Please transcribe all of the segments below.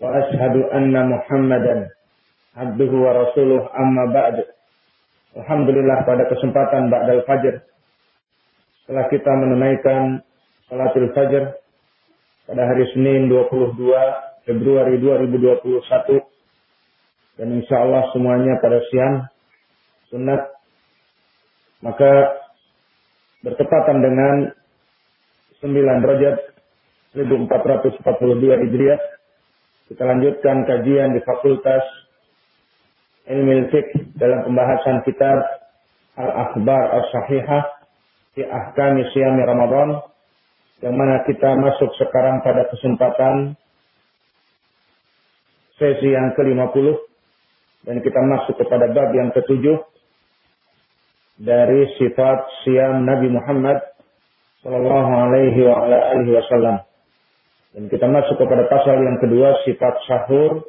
anna muhammadan abduhu wa rasuluh amma ba'd. Alhamdulillah pada kesempatan ba'dal fajr setelah kita menunaikan salatul fajr pada hari Senin 22 Februari 2021 dan insya Allah semuanya pada siang sunat. Maka bertepatan dengan 9 Rajab 1442 Hijriah kita lanjutkan kajian di Fakultas Ilmu Fiqh dalam pembahasan kitab Al-Akhbar As-Sahihah di Ahkam Siyami Ramadan yang mana kita masuk sekarang pada kesempatan sesi yang ke-50 dan kita masuk kepada bab yang ke-7 dari sifat siam Nabi Muhammad sallallahu alaihi wa wasallam. Dan kita masuk kepada pasal yang kedua sifat sahur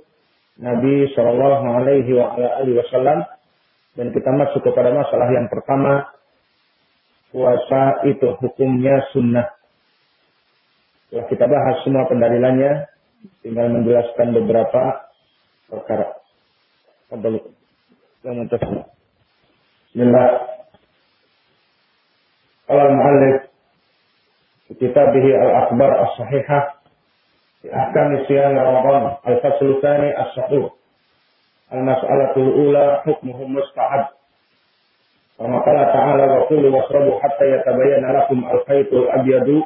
Nabi Shallallahu Alaihi Wasallam dan kita masuk kepada masalah yang pertama puasa itu hukumnya sunnah. Setelah kita bahas semua pendalilannya, tinggal menjelaskan beberapa perkara. Kembali yang mutasna. Bismillah. Al-Mu'allif kitabih al-akhbar as-sahihah في أحكام صيام رمضان الفصل الثاني السحور المسألة الأولى حكمه مستحب كما قال تعالى وكلوا واشربوا حتى يتبين لكم الخيط الأبيض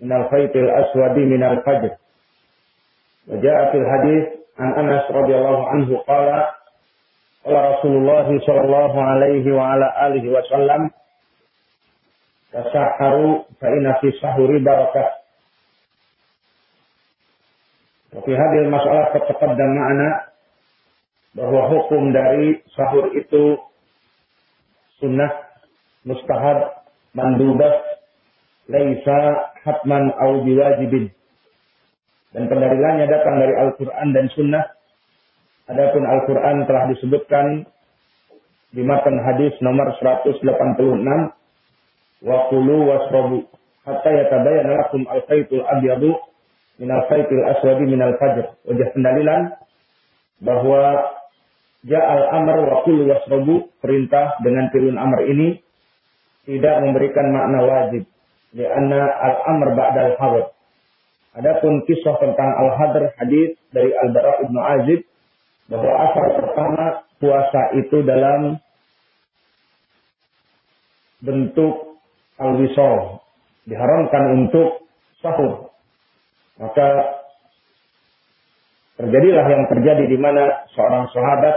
من الخيط الأسود من الفجر وجاء في الحديث عن أنس رضي الله عنه قال قال رسول الله صلى الله عليه وعلى آله وسلم تسحروا فإن في السحور بركة Tapi hadir masalah dan makna bahwa hukum dari sahur itu sunnah, mustahab, mandubah, laisa hatman au biwajibin. Dan pendalilannya datang dari Al-Quran dan Sunnah. Adapun Al-Quran telah disebutkan di matan hadis nomor 186. Wa kulu wasrabu hatta yatabayyana lakum al-khaytul abyadu minal faitil aswadi minal fajr. Wajah pendalilan bahwa ja'al amr wa kullu wasrabu perintah dengan firman amr ini tidak memberikan makna wajib. Karena al-amr ba'dal hadr. Adapun kisah tentang al-hadr hadis dari Al-Bara Ibnu Azib bahwa asal pertama puasa itu dalam bentuk al-wisol diharamkan untuk sahur maka terjadilah yang terjadi di mana seorang sahabat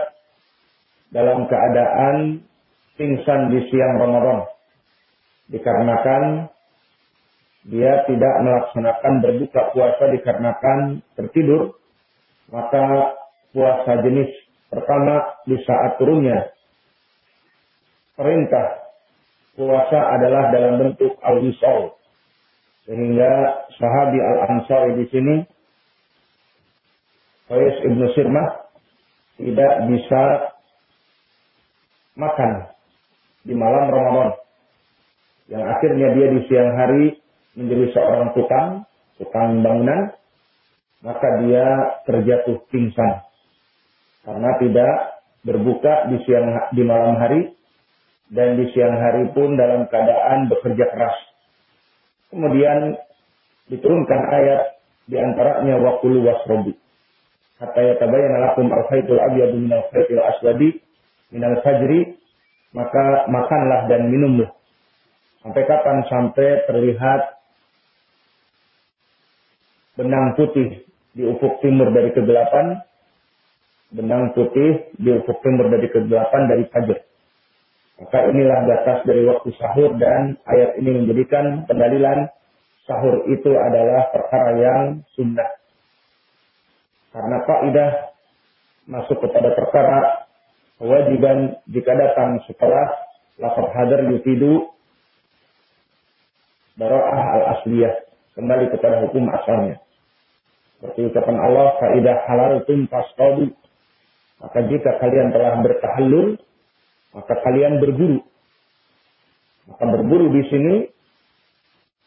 dalam keadaan pingsan di siang Ramadan. Dikarenakan dia tidak melaksanakan berbuka puasa dikarenakan tertidur, maka puasa jenis pertama di saat turunnya perintah puasa adalah dalam bentuk al-wisol sehingga sahabi Al-Ansari di sini Qais ibnu Sirmah tidak bisa makan di malam Ramadan. Yang akhirnya dia di siang hari menjadi seorang tukang, tukang bangunan, maka dia terjatuh pingsan. Karena tidak berbuka di siang di malam hari dan di siang hari pun dalam keadaan bekerja keras. Kemudian diturunkan ayat di antaranya waqulu wasrobi. Hatta yatabayyana lakum al-khaytul abyadu minal khaytil aswadi minal fajri maka makanlah dan minumlah. Sampai kapan? Sampai terlihat benang putih di ufuk timur dari kegelapan, benang putih di ufuk timur dari kegelapan dari fajar. Maka inilah batas dari waktu sahur dan ayat ini menjadikan pendalilan sahur itu adalah perkara yang sunnah. Karena kaidah masuk kepada perkara kewajiban jika datang setelah lafaz hadar yufidu baro'ah al-asliyah kembali kepada hukum asalnya. Seperti ucapan Allah, "Faidah halal tum fasqadu." Maka jika kalian telah bertahallul, maka kalian berburu. Maka berburu di sini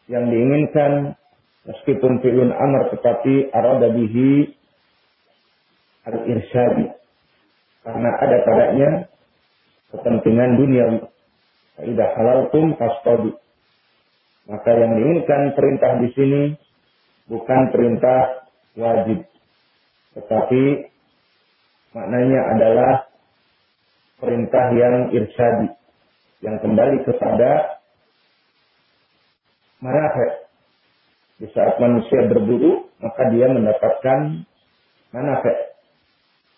yang diinginkan meskipun fi'lun amr tetapi arada bihi al-irsyadi. Karena ada padanya kepentingan dunia. Faidah halal tum fasqadu. Maka yang diinginkan perintah di sini bukan perintah wajib. Tetapi maknanya adalah perintah yang irsyadi. Yang kembali kepada manafek. Di saat manusia berburu, maka dia mendapatkan manafek.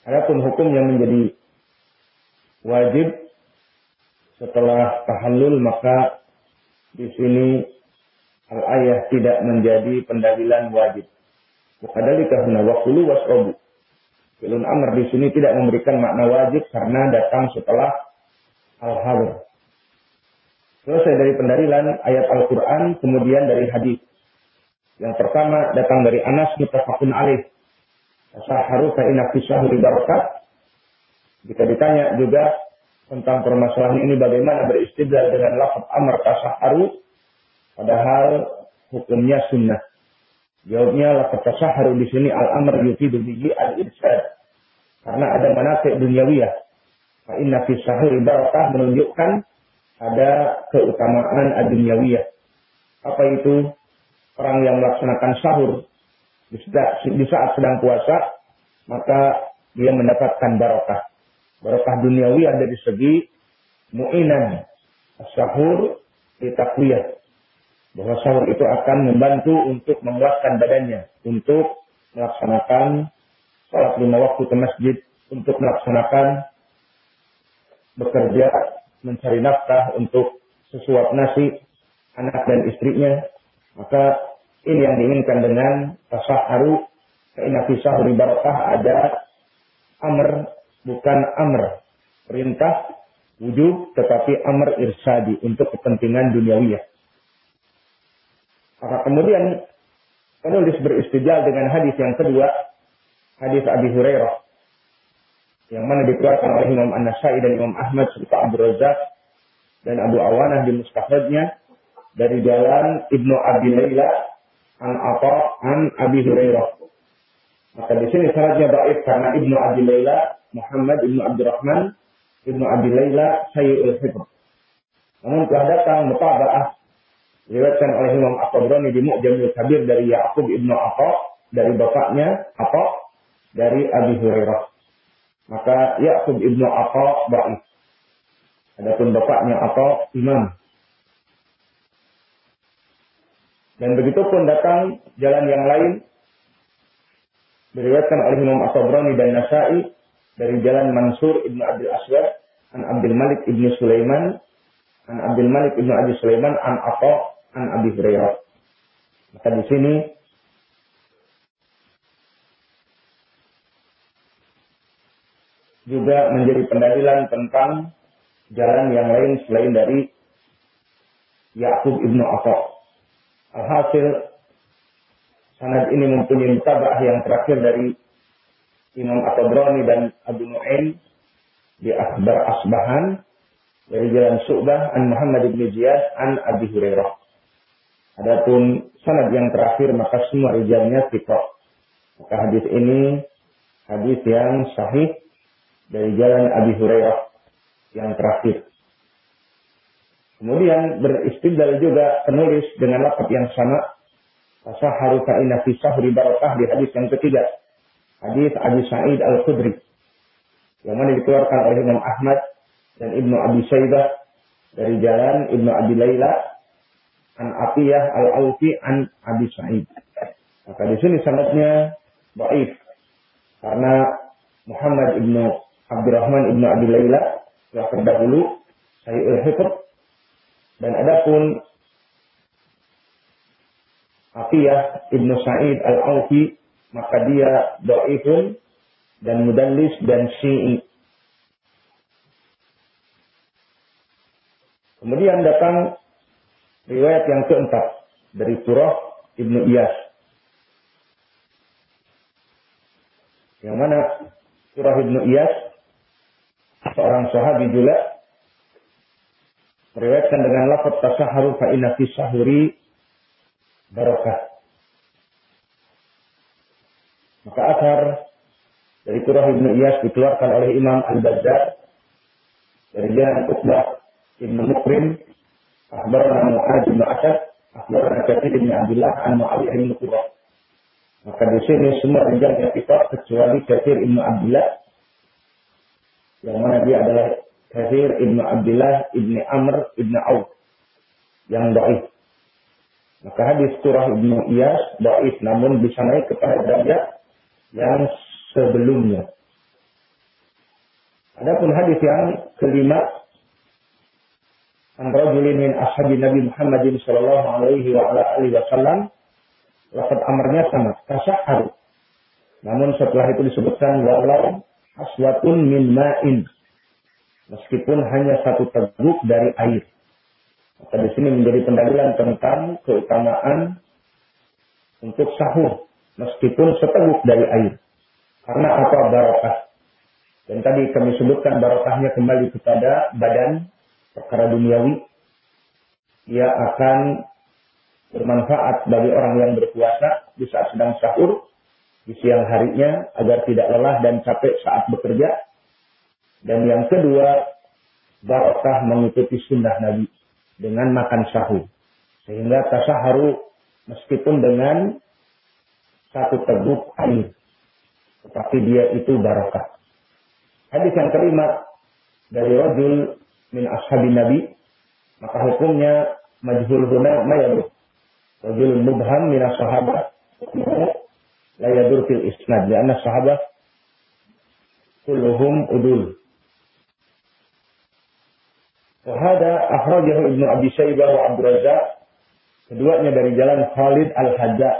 Adapun hukum yang menjadi wajib setelah tahallul maka di sini al-ayah tidak menjadi pendalilan wajib. Wakadalika huna wakulu wasrobu. Filun amr di sini tidak memberikan makna wajib karena datang setelah al-hadr. Selesai dari pendalilan ayat Al-Quran, kemudian dari hadis. Yang pertama datang dari Anas mutafakun alih. Saharu fa'ina fisahuri barokat. Jika ditanya juga tentang permasalahan ini bagaimana beristidlal dengan lafaz amr tasaharu padahal hukumnya sunnah. Jawabnya lafaz tasaharu di sini al-amr yufidu bihi al-irsyad. Karena ada manfaat duniawiyah. Fa inna fi sahuri barakah menunjukkan ada keutamaan ad-dunyawiyah. Apa itu? Orang yang melaksanakan sahur di saat sedang puasa, maka dia mendapatkan barokah Barokah duniawiyah dari segi mu'inan. Sahur ditakwiyah. Bahwa sahur itu akan membantu untuk menguatkan badannya. Untuk melaksanakan salat lima waktu ke masjid. Untuk melaksanakan bekerja, mencari nafkah untuk sesuap nasi anak dan istrinya. Maka ini yang diinginkan dengan tasaharu. Karena fi sahuri barokah ada amr bukan amr. Perintah wujud tetapi amr irsadi untuk kepentingan duniawiyah. Maka kemudian penulis beristidlal dengan hadis yang kedua, hadis Abi Hurairah yang mana dikeluarkan oleh Imam An-Nasai dan Imam Ahmad serta Abu Razak dan Abu Awanah di Mustafadnya dari jalan Ibnu Abi Layla an Apa an Abi Hurairah. Maka di sini syaratnya baik karena Ibnu Abi Layla Muhammad ibnu Abdurrahman ibnu Abi Layla Sayyidul Hibr. Namun telah datang mutaba'ah diriwayatkan oleh Imam At-Tabrani di Mu'jamil Kabir dari Ya'qub ibnu Atta dari bapaknya Atta dari Abi Hurairah. Maka Ya'qub ibnu Atta baik. Adapun bapaknya Atta imam. Dan begitu pun datang jalan yang lain diriwayatkan oleh Imam At-Tabrani dan Nasai dari jalan Mansur ibnu Abdul Aswad an Abdul Malik ibnu Sulaiman an Abdul Malik ibnu Abi Sulaiman an Atta an Abi Hurairah. Maka di sini juga menjadi pendalilan tentang jalan yang lain selain dari Yakub ibnu Atta. Alhasil sanad ini mempunyai mutabah yang terakhir dari Imam At-Tabrani dan Abu Nu'aim di Akhbar Asbahan dari jalan Su'bah an Muhammad bin Ziyad an Abi Hurairah. Adapun sanad yang terakhir maka semua rijalnya fitrah. Maka hadis ini hadis yang sahih dari jalan Abi Hurairah yang terakhir. Kemudian beristidlal juga penulis dengan lafaz yang sama. Fasaharu ka'ina fi sahri barakah di hadis yang ketiga hadis Abi Sa'id Al-Khudri yang mana dikeluarkan oleh Imam Ahmad dan Ibnu Abi Syaibah dari jalan Ibnu Abi Laila an Atiyah Al-Aufi an Abi Sa'id. Maka di sini sangatnya baik karena Muhammad Ibnu Abdurrahman Ibnu Abi Laila telah terdahulu Sayyid Hifd dan adapun Atiyah Ibnu Sa'id Al-Aufi maka dia do'ifun dan mudallis dan syi'i. Kemudian datang riwayat yang keempat dari Turah Ibnu Iyas. Yang mana Turah Ibnu Iyas seorang sahabi juga meriwayatkan dengan lafaz tasaharu fa inna fi sahuri barakah. Maka akar dari Turah Ibnu Iyas dikeluarkan oleh Imam Al-Bazzar dari jalan Uqbah Ibnu Mukrim Akhbarana Mu'ad bin Asad Akhbarana Kathir bin Abdullah An Mu'awiyah bin Qurra Maka di sini semua rijal yang kita kecuali Kathir bin Abdullah yang mana dia adalah Kathir bin Abdullah bin Amr bin Auf yang baik. Maka hadis Turah Ibnu Iyas baik namun bisa naik kepada derajat yang sebelumnya. Adapun hadis yang kelima an rajulin min ashabi Nabi Muhammad sallallahu alaihi wa ala alihi wasallam lafaz amarnya sama tasahhar. Namun setelah itu disebutkan walau aswatun min ma'in. Meskipun hanya satu teguk dari air. Maka di sini menjadi pendalilan tentang keutamaan untuk sahur meskipun seteguk dari air. Karena apa barokah? Dan tadi kami sebutkan barokahnya kembali kepada badan perkara duniawi. Ia akan bermanfaat bagi orang yang berpuasa di saat sedang sahur di siang harinya agar tidak lelah dan capek saat bekerja. Dan yang kedua, barokah mengikuti sunnah Nabi dengan makan sahur. Sehingga tasaharu meskipun dengan satu teguk air. Tetapi dia itu barakah. Hadis yang kelima dari rajul min ashabi Nabi, maka hukumnya majhul huna mayadur. Rajul mubham min sahabat la yadur fil isnad karena sahabat kulluhum udul. Wahada akhrajahu Ibnu Abi Syaibah wa Abdul Razak keduanya dari jalan Khalid Al-Hadza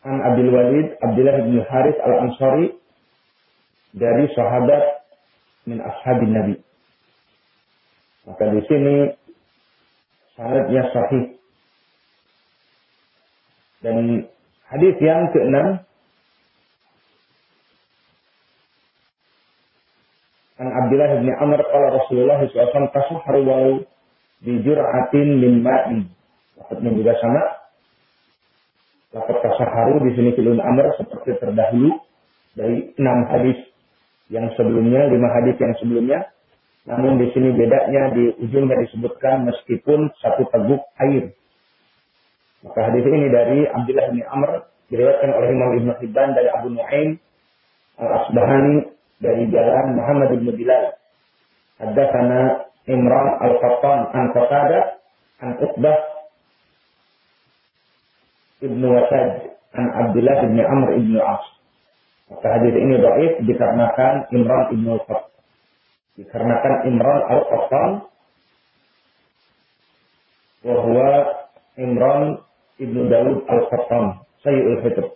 An Abdul Walid Abdullah bin Harith Al-Ansari dari sahabat min ashabin Nabi. Maka di sini sanadnya sahih. Dan hadis yang keenam An Abdullah bin Amr qala Rasulullah SAW tasahharu walau bi jur'atin min ma'in. Maksudnya juga sama Lafaz tasaharu di sini filun amr seperti terdahulu dari enam hadis yang sebelumnya, lima hadis yang sebelumnya. Namun di sini bedanya di ujungnya disebutkan meskipun satu teguk air. Maka hadis ini dari Abdullah bin Amr diriwayatkan oleh Imam Ibn Hibban dari Abu Nuaim Al-Asbahani dari jalan Muhammad bin Bilal. Haddatsana Imran Al-Qattan an Qatada an Uqbah Ibnu Wasad an Abdullah bin Amr ibnu As. Maka hadis ini dhaif dikarenakan Imran ibnu Qat. Dikarenakan Imran al-Qattan bahwa Imran ibnu Daud al-Qattan Sayyidul Fitr.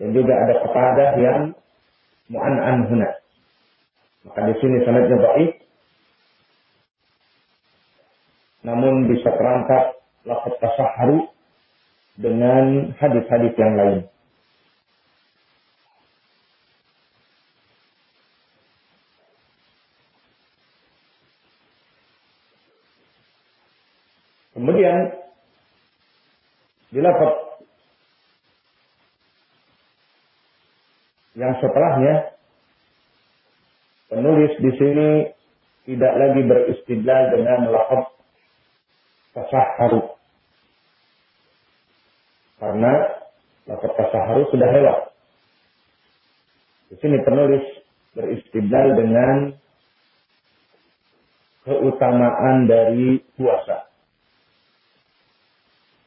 Dan juga ada kepada yang mu'an'an huna. Maka di sini sanadnya dhaif. Namun bisa terangkat lafaz tasahharu dengan hadis-hadis yang lain. Kemudian dilapor yang setelahnya penulis di sini tidak lagi beristidlal dengan lafaz tasahharu karena lafaz tasaharu sudah lewat. Di sini penulis beristidlal dengan keutamaan dari puasa.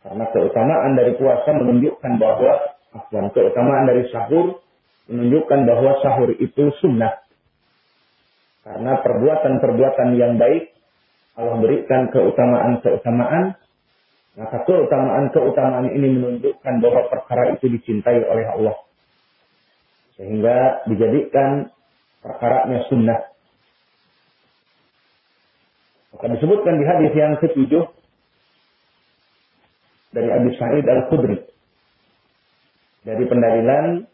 Karena keutamaan dari puasa menunjukkan bahwa afwan, keutamaan dari sahur menunjukkan bahwa sahur itu sunnah. Karena perbuatan-perbuatan yang baik Allah berikan keutamaan-keutamaan maka keutamaan-keutamaan ini menunjukkan bahwa perkara itu dicintai oleh Allah. Sehingga dijadikan perkaranya sunnah. Maka disebutkan di hadis yang ketujuh Abi Sa'id Al-Khudri. Dari pendalilan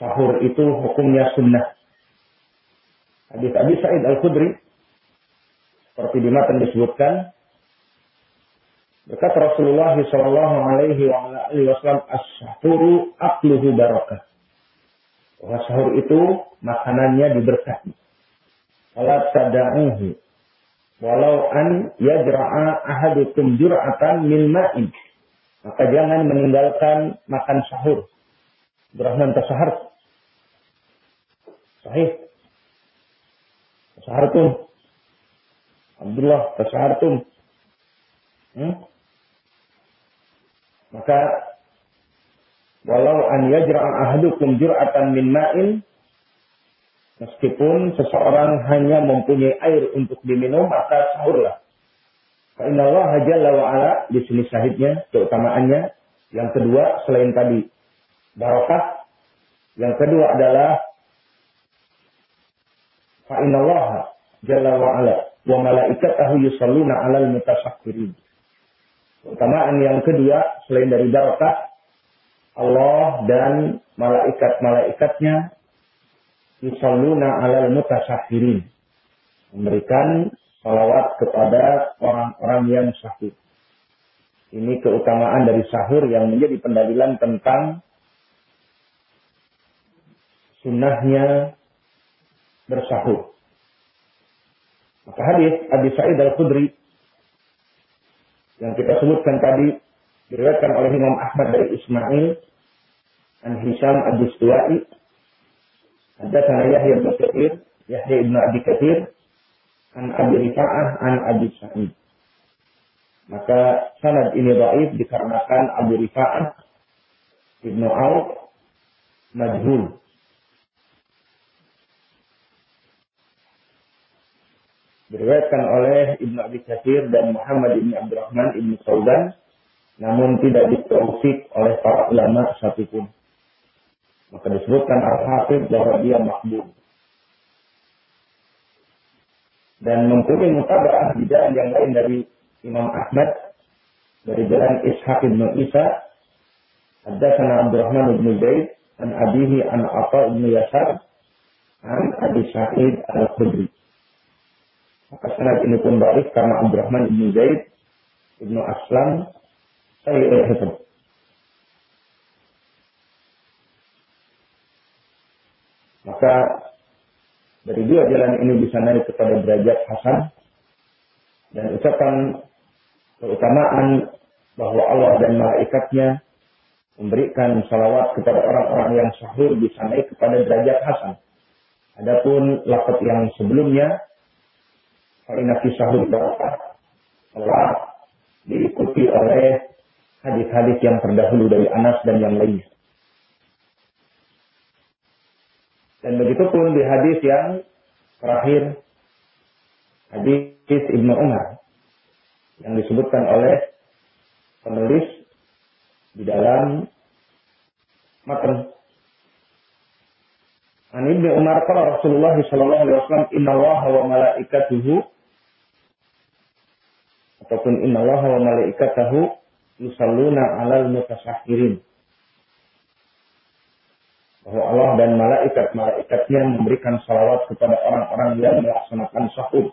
sahur itu hukumnya sunnah. Hadis Abi Sa'id Al-Khudri seperti di matan disebutkan berkata Rasulullah sallallahu alaihi wasallam as-sahuru akluhu barakah. Bahwa sahur itu makanannya diberkati. Fala tada'uhu walau an yajra'a ahadukum jur'atan min ma'in. Maka jangan meninggalkan makan sahur. Berahman tasahar. Sahih. Tasahartum. Abdullah tasahartum. Hmm? Maka walau an yajra'a ahadukum jur'atan min ma'in meskipun seseorang hanya mempunyai air untuk diminum maka sahurlah. Fa Allah jalla wa ala di sini syahidnya keutamaannya. Yang kedua selain tadi barakah, yang kedua adalah fa Allah jalla wa ala wa malaikatahu yusalluna 'alal mutasakkirin. Keutamaan yang kedua selain dari barakah Allah dan malaikat-malaikatnya yusalluna alal mutasahirin. Memberikan salawat kepada orang-orang yang sahur. Ini keutamaan dari sahur yang menjadi pendalilan tentang sunnahnya bersahur. Maka hadis Abi Sa'id Al-Khudri yang kita sebutkan tadi diriwayatkan oleh Imam Ahmad dari Ismail an Hisham ad-Dustuwai Haddatsana Yahya bin Katsir Yahya ibn Abi Katsir an Abi Rifa'ah an Abi Sa'id maka sanad ini dhaif dikarenakan Abu Rifa'ah Ibnu Auf majhul diriwayatkan oleh Ibnu Abi Katsir dan Muhammad bin Abdurrahman Ibnu Saudan namun tidak ditaufik oleh para ulama satupun. Maka disebutkan Al-Hafidh bahwa dia makbul. Dan mempunyai mutaba'ah di jalan yang lain dari Imam Ahmad dari jalan Ishaq bin Isa ada sana Abdurrahman bin Zaid an abihi an Atta bin Yasar an Abi Sa'id al-Khudri. Maka sanad ini pun baik karena Abdurrahman ibn Zaid ibnu Aslam saya itu. Maka dari dua jalan ini bisa naik kepada derajat Hasan dan ucapan keutamaan bahwa Allah dan malaikatnya memberikan salawat kepada orang-orang yang sahur bisa naik kepada derajat Hasan. Adapun lafaz yang sebelumnya Karena kisah barakah telah diikuti oleh hadis-hadis yang terdahulu dari Anas dan yang lainnya. Dan begitu pun di hadis yang terakhir, hadis Ibnu Umar yang disebutkan oleh penulis di dalam matan. An Ibnu Umar kala Rasulullah sallallahu alaihi wasallam inna Allah wa malaikatuhu ataupun innallaha wa malaikatahu yusalluna 'alal mutasahhirin. Bahwa Allah dan malaikat-malaikatnya memberikan salawat kepada orang-orang yang melaksanakan sahur.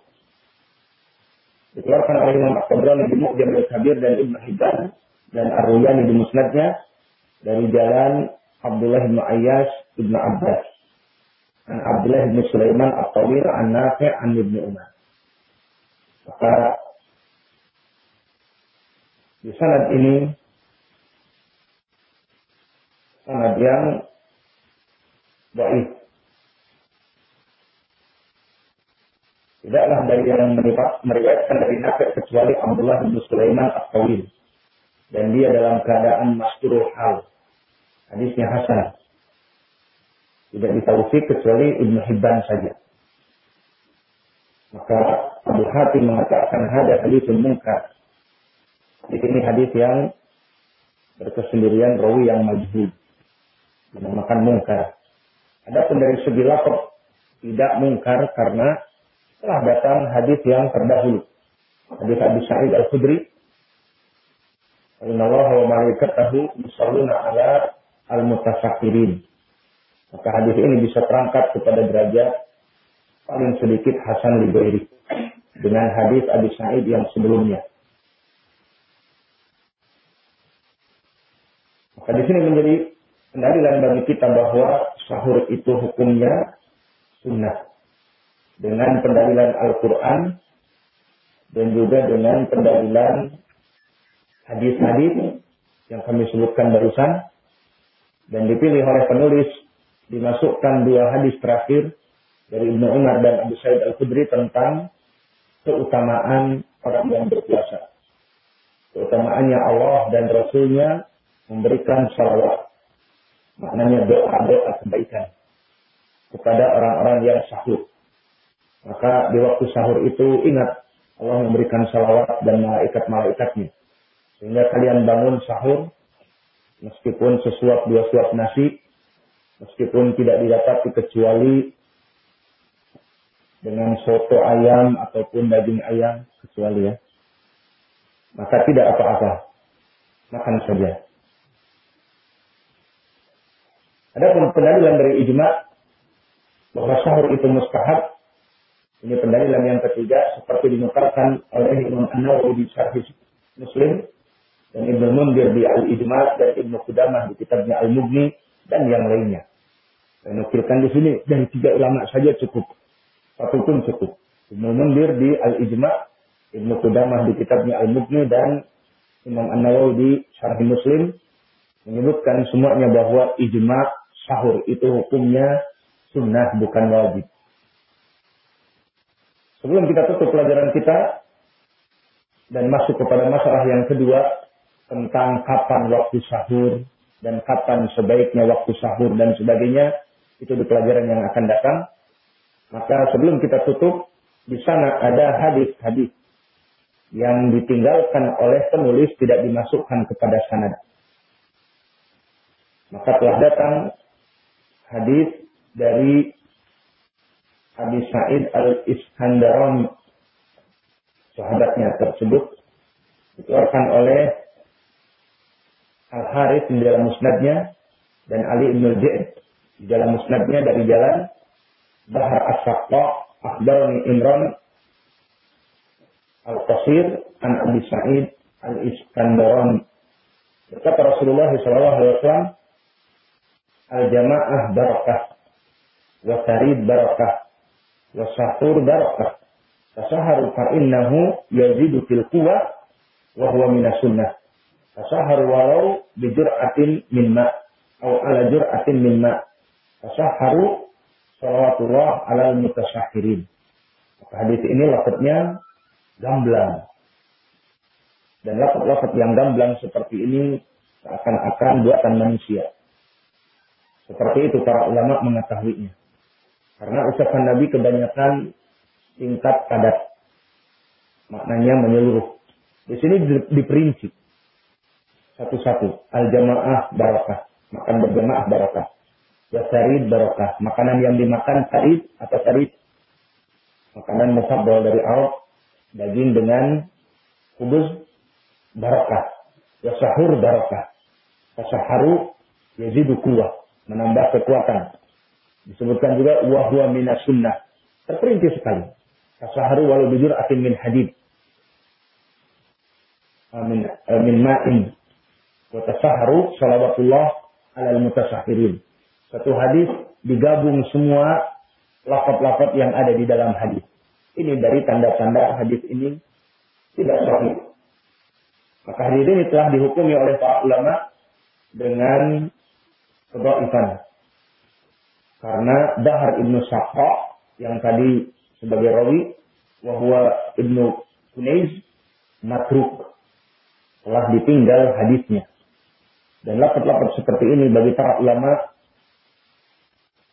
Dikeluarkan oleh Imam Al-Qabrani di Mu'jam al-Kabir dan Ibn Hibban dan Ar-Ruyani di Musnadnya dari jalan Abdullah bin Ayyas Ibn Abbas. An Abdullah bin Sulaiman At-Tawil An Nafi' An Ibn Umar. Maka di sanad ini sanad yang baik. Tidaklah dari yang meriwayatkan dari Nafi kecuali Abdullah bin Sulaiman At-Tawil. Dan dia dalam keadaan masturul hal. Hadisnya Hasan. Tidak ditaufik kecuali Ibn Hibban saja. Maka Abu Hatim mengatakan hadis hadis mungkar. Di sini hadis yang berkesendirian rawi yang majhul. Dinamakan mungkar. Adapun dari segi lafaz tidak mungkar karena telah datang hadis yang terdahulu. Hadis Abi Sa'id Al-Khudri Inna Allah wa malaikatahu yusalluna ala al-mutasakirin. Maka hadis ini bisa terangkat kepada derajat paling sedikit Hasan Libairi dengan hadis Abi Sa'id yang sebelumnya. Maka di sini menjadi pendalilan bagi kita bahwa sahur itu hukumnya sunnah. Dengan pendalilan Al-Quran dan juga dengan pendalilan hadis-hadis yang kami sebutkan barusan dan dipilih oleh penulis dimasukkan dua hadis terakhir dari Ibnu Umar dan Abu Sa'id Al-Khudri tentang keutamaan orang yang berpuasa. Keutamaannya Allah dan Rasulnya memberikan salawat. Maknanya doa-doa kebaikan kepada orang-orang yang sahur. Maka di waktu sahur itu ingat Allah memberikan salawat dan malaikat-malaikatnya. Sehingga kalian bangun sahur meskipun sesuap dua suap nasi meskipun tidak didapati kecuali dengan soto ayam ataupun daging ayam kecuali ya maka tidak apa-apa makan saja ada pun pendalilan dari ijma bahwa sahur itu mustahab ini pendalilan yang ketiga seperti dinukarkan oleh Imam An-Nawawi di Syarh Muslim dan Ibnu Mundir di Al-Ijma dan Ibnu Qudamah di kitabnya Al-Mughni dan yang lainnya. Saya nukilkan di sini dari tiga ulama saja cukup. Satu pun cukup. Ibnu Mundir di Al-Ijma, Ibnu Qudamah di kitabnya Al-Mughni dan Imam An-Nawawi di Syarh Muslim menyebutkan semuanya bahwa ijma sahur itu hukumnya sunnah bukan wajib. Sebelum kita tutup pelajaran kita dan masuk kepada masalah yang kedua tentang kapan waktu sahur dan kapan sebaiknya waktu sahur dan sebagainya, itu di pelajaran yang akan datang. Maka sebelum kita tutup, di sana ada hadis-hadis yang ditinggalkan oleh penulis tidak dimasukkan kepada sanad. Maka telah datang hadis dari Abi Sa'id al-Iskandaron sahabatnya tersebut dikeluarkan oleh Al-Harith di dalam musnadnya dan Ali ibn Zaid di dalam musnadnya dari jalan Bahar As-Saqqa Akhbarani Imran Al-Qasir An Abi Sa'id Al-Iskandaran Berkata Rasulullah SAW Al-Jama'ah barakah Wa Sarid barakah Wa Sahur barakah Fasaharu fa'innahu yazidu fil quwa Wa huwa minas sunnah Fasaharu walau bijur'atin min ma' Au ala jur'atin min ma' Tasaharu salawatullah ala mutasahirin. Hadis ini lafadznya gamblang. Dan lafaz-lafaz yang gamblang seperti ini seakan-akan buatan manusia. Seperti itu para ulama mengetahuinya. Karena ucapan Nabi kebanyakan tingkat padat. Maknanya menyeluruh. Di sini diperinci. Satu-satu. Al-jamaah barakah. Makan berjamaah barakah. Ya sarid barokah. Makanan yang dimakan sarid atau sarid. Makanan mufaddal dari awak. Daging dengan kubus barokah. Ya sahur barokah. Tasaharu yazidu kuwah. Menambah kekuatan. Disebutkan juga wahwa minas sunnah. Terperinci sekali. Tasaharu walau bujur akin min hadid. Min, min ma'in. Wa tasaharu salawatullah ala mutasahirin satu hadis digabung semua lafaz-lafaz yang ada di dalam hadis. Ini dari tanda-tanda hadis ini tidak sahih. Maka ini telah dihukumi oleh para ulama dengan kebaifan. Karena Dahar Ibnu Saqqa yang tadi sebagai rawi bahwa Ibnu Kunaiz matruk telah ditinggal hadisnya. Dan lafaz-lafaz seperti ini bagi para ulama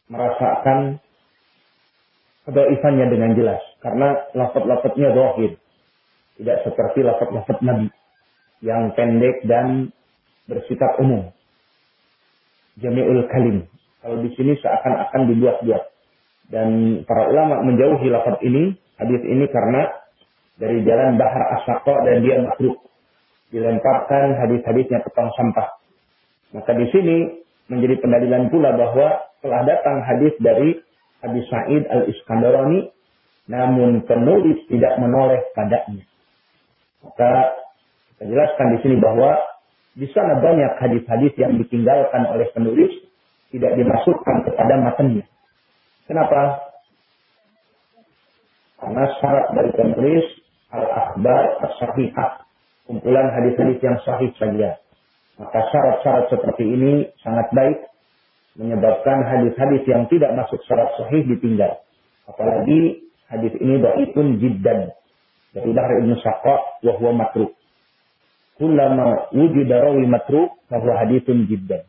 merasakan kedaifannya dengan jelas. Karena lafad-lafadnya dohir. Tidak seperti lafad-lafad Nabi. Yang pendek dan bersikap umum. Jami'ul kalim. Kalau di sini seakan-akan dibuat-buat. Dan para ulama menjauhi lafaz ini, hadis ini karena dari jalan Bahar Asako dan dia makruh. Dilemparkan hadis-hadisnya ke tong sampah. Maka di sini menjadi pendalilan pula bahwa telah datang hadis dari Hadis Sa'id al-Iskandarani namun penulis tidak menoleh padanya. Maka kita jelaskan di sini bahwa di sana banyak hadis-hadis yang ditinggalkan oleh penulis tidak dimasukkan kepada matanya. Kenapa? Karena syarat dari penulis al-akhbar as-sahihah. Kumpulan hadis-hadis yang sahih saja. Maka syarat-syarat seperti ini sangat baik menyebabkan hadis-hadis yang tidak masuk syarat sahih ditinggal. Apalagi hadis ini dhaifun jiddan. Dari Bahar Ibn Saqqa wa huwa matruh. Kullama wujida rawi matruh bahwa hadithun jiddan.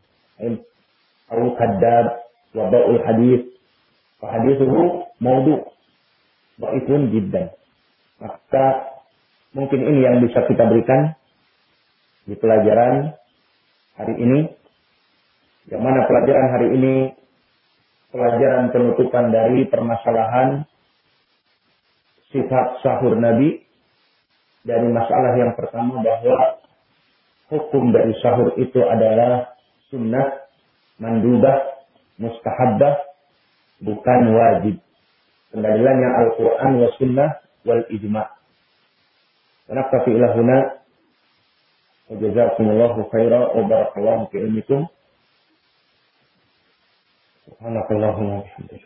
Au kaddab wa ba'ul hadis Fahadithuhu maudu. Ba'ifun jiddan. Maka mungkin ini yang bisa kita berikan di pelajaran hari ini. Yang mana pelajaran hari ini pelajaran penutupan dari permasalahan sifat sahur Nabi dari masalah yang pertama bahwa hukum dari sahur itu adalah sunnah, mandubah, mustahabbah, bukan wajib. Pendalilannya Al-Quran wa sunnah wal ijma' ونكتفي إلى هنا وجزاكم الله خيرا وبارك الله في علمكم سبحانك اللهم وبحمدك